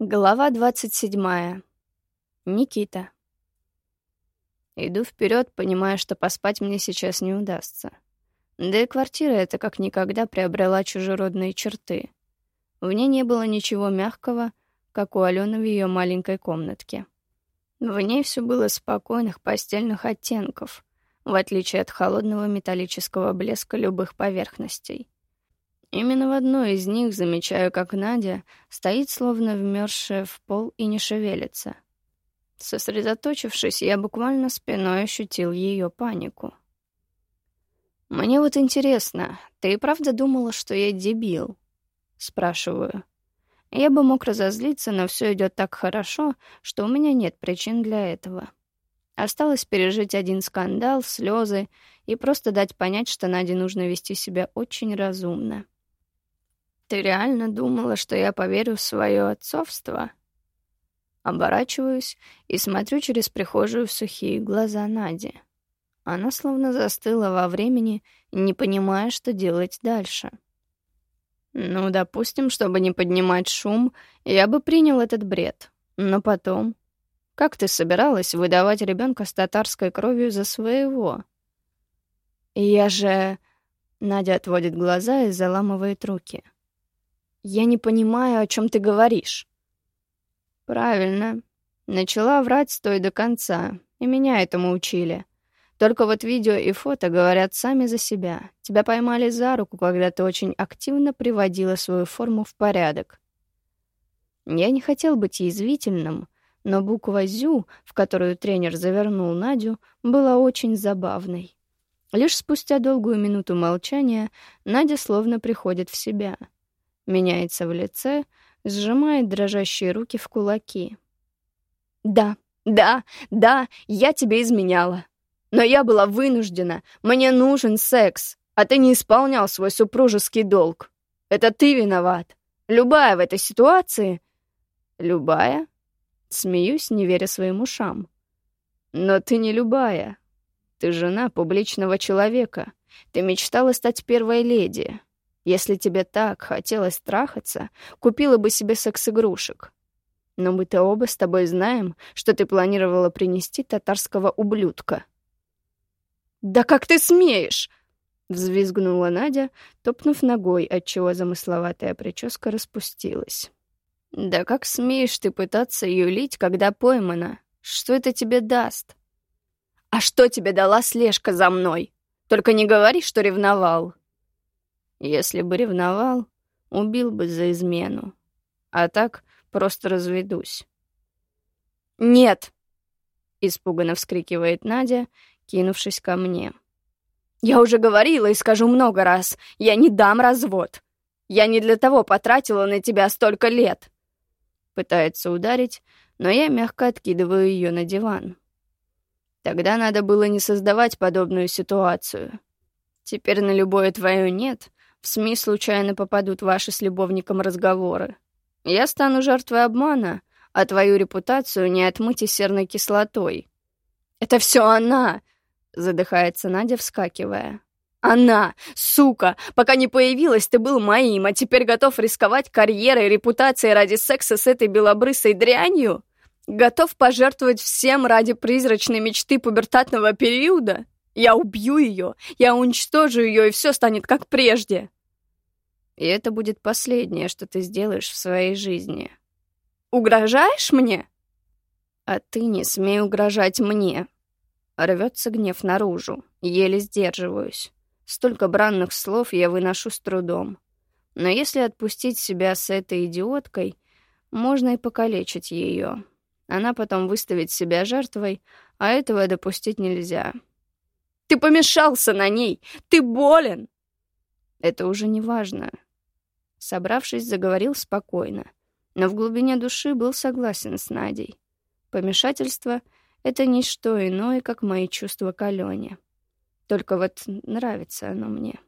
Глава двадцать седьмая. Никита. Иду вперед, понимая, что поспать мне сейчас не удастся. Да и квартира эта как никогда приобрела чужеродные черты. В ней не было ничего мягкого, как у Алены в ее маленькой комнатке. В ней все было спокойных постельных оттенков, в отличие от холодного металлического блеска любых поверхностей. Именно в одной из них замечаю, как Надя стоит, словно вмерзшая в пол и не шевелится. Сосредоточившись, я буквально спиной ощутил ее панику. «Мне вот интересно, ты и правда думала, что я дебил?» Спрашиваю. Я бы мог разозлиться, но все идет так хорошо, что у меня нет причин для этого. Осталось пережить один скандал, слезы и просто дать понять, что Наде нужно вести себя очень разумно. Ты реально думала, что я поверю в свое отцовство? Оборачиваюсь и смотрю через прихожую в сухие глаза Нади. Она словно застыла во времени, не понимая, что делать дальше. Ну, допустим, чтобы не поднимать шум, я бы принял этот бред. Но потом... Как ты собиралась выдавать ребенка с татарской кровью за своего? Я же... Надя отводит глаза и заламывает руки. — я не понимаю, о чем ты говоришь. Правильно. Начала врать стой до конца, и меня этому учили. Только вот видео и фото говорят сами за себя. Тебя поймали за руку, когда ты очень активно приводила свою форму в порядок. Я не хотел быть язвительным, но буква «зю», в которую тренер завернул Надю, была очень забавной. Лишь спустя долгую минуту молчания Надя словно приходит в себя — меняется в лице, сжимает дрожащие руки в кулаки. «Да, да, да, я тебе изменяла. Но я была вынуждена. Мне нужен секс, а ты не исполнял свой супружеский долг. Это ты виноват. Любая в этой ситуации...» «Любая?» Смеюсь, не веря своим ушам. «Но ты не любая. Ты жена публичного человека. Ты мечтала стать первой леди. Если тебе так хотелось трахаться, купила бы себе секс-игрушек. Но мы-то оба с тобой знаем, что ты планировала принести татарского ублюдка. «Да как ты смеешь?» — взвизгнула Надя, топнув ногой, отчего замысловатая прическа распустилась. «Да как смеешь ты пытаться юлить, когда поймана? Что это тебе даст?» «А что тебе дала слежка за мной? Только не говори, что ревновал». Если бы ревновал, убил бы за измену. А так просто разведусь. «Нет!» — испуганно вскрикивает Надя, кинувшись ко мне. «Я уже говорила и скажу много раз, я не дам развод. Я не для того потратила на тебя столько лет!» Пытается ударить, но я мягко откидываю ее на диван. Тогда надо было не создавать подобную ситуацию. Теперь на любое твое «нет» в СМИ случайно попадут ваши с любовником разговоры. Я стану жертвой обмана, а твою репутацию не отмыть и серной кислотой. «Это все она!» — задыхается Надя, вскакивая. «Она! Сука! Пока не появилась, ты был моим, а теперь готов рисковать карьерой и репутацией ради секса с этой белобрысой дрянью? Готов пожертвовать всем ради призрачной мечты пубертатного периода?» Я убью ее, я уничтожу ее, и все станет как прежде. И это будет последнее, что ты сделаешь в своей жизни. Угрожаешь мне? А ты не смей угрожать мне. Рвется гнев наружу, еле сдерживаюсь. Столько бранных слов я выношу с трудом. Но если отпустить себя с этой идиоткой, можно и покалечить ее. Она потом выставит себя жертвой, а этого допустить нельзя. Ты помешался на ней! Ты болен!» Это уже не важно. Собравшись, заговорил спокойно, но в глубине души был согласен с Надей. Помешательство — это не что иное, как мои чувства к Алене. Только вот нравится оно мне.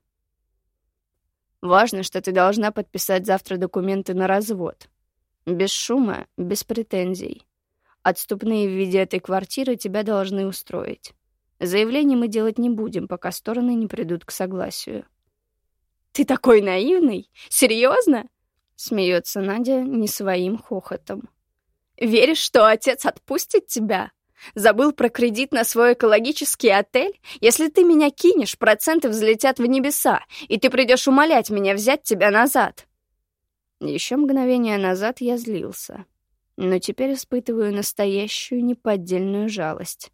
Важно, что ты должна подписать завтра документы на развод. Без шума, без претензий. Отступные в виде этой квартиры тебя должны устроить. Заявление мы делать не будем, пока стороны не придут к согласию. «Ты такой наивный? Серьезно?» Смеется Надя не своим хохотом. «Веришь, что отец отпустит тебя? Забыл про кредит на свой экологический отель? Если ты меня кинешь, проценты взлетят в небеса, и ты придешь умолять меня взять тебя назад». Еще мгновение назад я злился, но теперь испытываю настоящую неподдельную жалость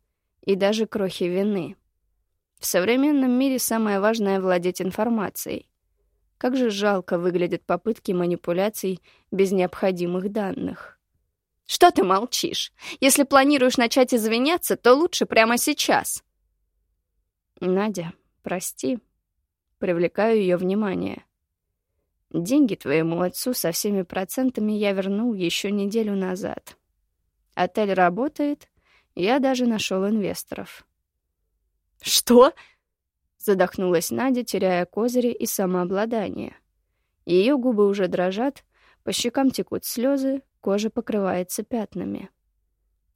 и даже крохи вины. В современном мире самое важное — владеть информацией. Как же жалко выглядят попытки манипуляций без необходимых данных. «Что ты молчишь? Если планируешь начать извиняться, то лучше прямо сейчас». «Надя, прости». Привлекаю ее внимание. Деньги твоему отцу со всеми процентами я вернул еще неделю назад. Отель работает, я даже нашел инвесторов. «Что?» Задохнулась Надя, теряя козыри и самообладание. Ее губы уже дрожат, по щекам текут слезы, кожа покрывается пятнами.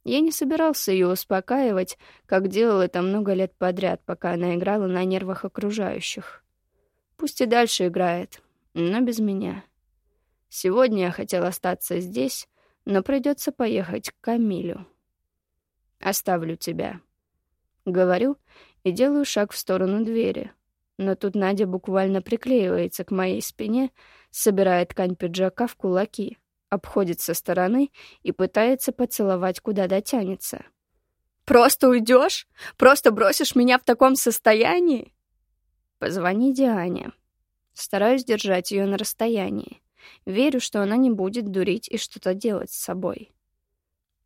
Я не собирался ее успокаивать, как делал это много лет подряд, пока она играла на нервах окружающих. Пусть и дальше играет, но без меня. Сегодня я хотел остаться здесь, но придется поехать к Камилю. Оставлю тебя. Говорю и делаю шаг в сторону двери. Но тут Надя буквально приклеивается к моей спине, собирает ткань пиджака в кулаки, обходит со стороны и пытается поцеловать, куда дотянется. «Просто уйдешь? Просто бросишь меня в таком состоянии?» «Позвони Диане». Стараюсь держать ее на расстоянии. Верю, что она не будет дурить и что-то делать с собой.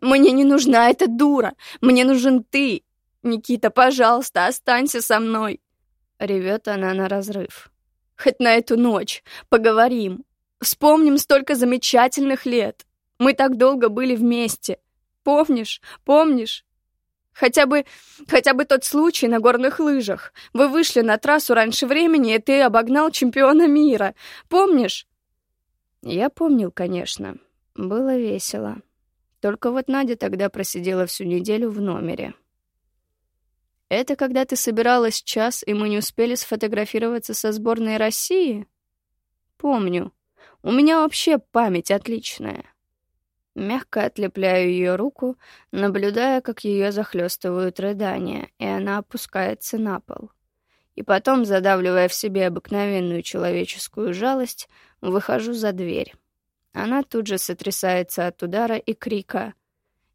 «Мне не нужна эта дура! Мне нужен ты! «Никита, пожалуйста, останься со мной!» Ревет она на разрыв. «Хоть на эту ночь. Поговорим. Вспомним столько замечательных лет. Мы так долго были вместе. Помнишь? Помнишь? Хотя бы, хотя бы тот случай на горных лыжах. Вы вышли на трассу раньше времени, и ты обогнал чемпиона мира. Помнишь?» Я помнил, конечно. Было весело. Только вот Надя тогда просидела всю неделю в номере. Это когда ты собиралась час, и мы не успели сфотографироваться со сборной России? Помню. У меня вообще память отличная. Мягко отлепляю ее руку, наблюдая, как ее захлестывают рыдания, и она опускается на пол. И потом, задавливая в себе обыкновенную человеческую жалость, выхожу за дверь. Она тут же сотрясается от удара и крика —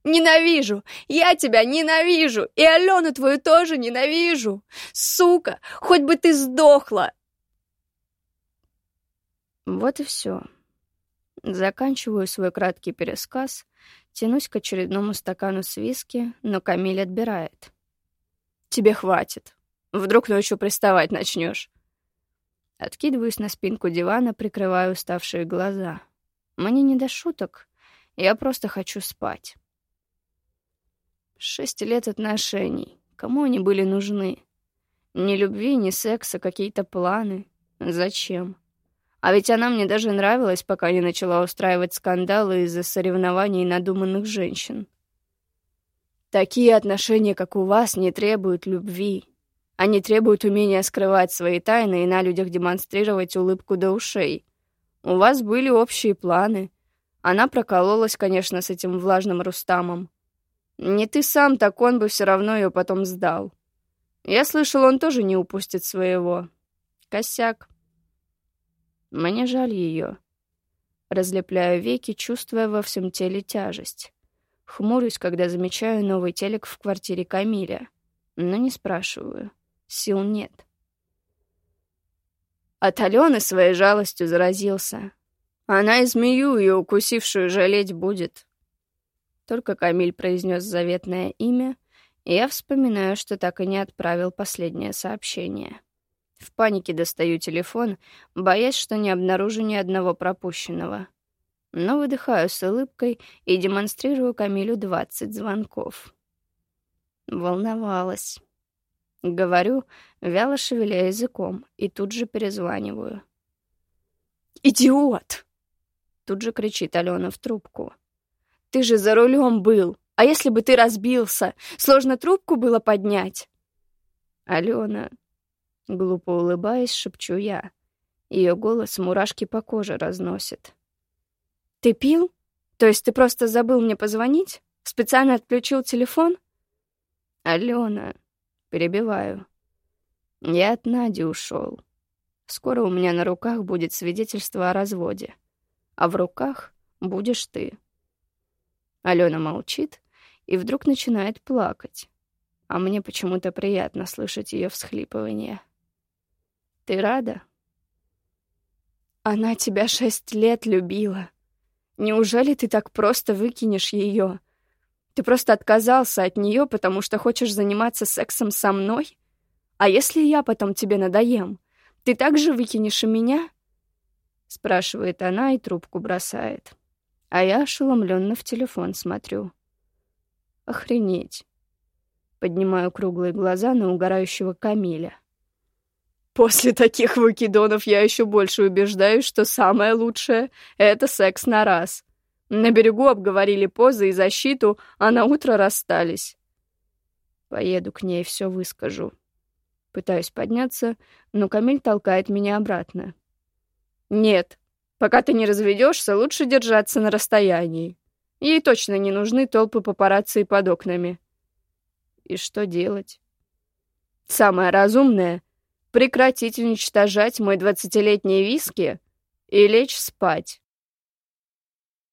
Ненавижу! Я тебя ненавижу! И Алену твою тоже ненавижу! Сука! Хоть бы ты сдохла!» Вот и все. Заканчиваю свой краткий пересказ, тянусь к очередному стакану с виски, но Камиль отбирает. «Тебе хватит. Вдруг ночью приставать начнешь. Откидываюсь на спинку дивана, прикрываю уставшие глаза. Мне не до шуток. Я просто хочу спать. Шесть лет отношений. Кому они были нужны? Ни любви, ни секса, какие-то планы. Зачем? А ведь она мне даже нравилась, пока не начала устраивать скандалы из-за соревнований надуманных женщин. Такие отношения, как у вас, не требуют любви. Они требуют умения скрывать свои тайны и на людях демонстрировать улыбку до ушей. У вас были общие планы. Она прокололась, конечно, с этим влажным Рустамом. Не ты сам, так он бы все равно ее потом сдал. Я слышал, он тоже не упустит своего. Косяк. Мне жаль ее. Разлепляю веки, чувствуя во всем теле тяжесть. Хмурюсь, когда замечаю новый телек в квартире Камиля. Но не спрашиваю. Сил нет. От Алены своей жалостью заразился. Она и змею ее укусившую жалеть будет. Только Камиль произнес заветное имя, и я вспоминаю, что так и не отправил последнее сообщение. В панике достаю телефон, боясь, что не обнаружу ни одного пропущенного. Но выдыхаю с улыбкой и демонстрирую Камилю 20 звонков. Волновалась. Говорю, вяло шевеля языком, и тут же перезваниваю. «Идиот!» Тут же кричит Алена в трубку. Ты же за рулем был. А если бы ты разбился? Сложно трубку было поднять. Алена, глупо улыбаясь, шепчу я. Ее голос мурашки по коже разносит. Ты пил? То есть ты просто забыл мне позвонить? Специально отключил телефон? Алена, перебиваю. Я от Нади ушел. Скоро у меня на руках будет свидетельство о разводе, а в руках будешь ты. Алена молчит и вдруг начинает плакать, а мне почему-то приятно слышать ее всхлипывание. Ты рада? Она тебя шесть лет любила. Неужели ты так просто выкинешь ее? Ты просто отказался от нее, потому что хочешь заниматься сексом со мной? А если я потом тебе надоем, ты также выкинешь и меня?» Спрашивает она и трубку бросает. А я ошеломленно в телефон смотрю. Охренеть. Поднимаю круглые глаза на угорающего Камиля. После таких выкидонов я еще больше убеждаюсь, что самое лучшее — это секс на раз. На берегу обговорили позы и защиту, а на утро расстались. Поеду к ней, все выскажу. Пытаюсь подняться, но Камиль толкает меня обратно. «Нет, пока ты не разведешься, лучше держаться на расстоянии. Ей точно не нужны толпы папарацци под окнами». «И что делать?» «Самое разумное — прекратить уничтожать мой двадцатилетний виски и лечь спать».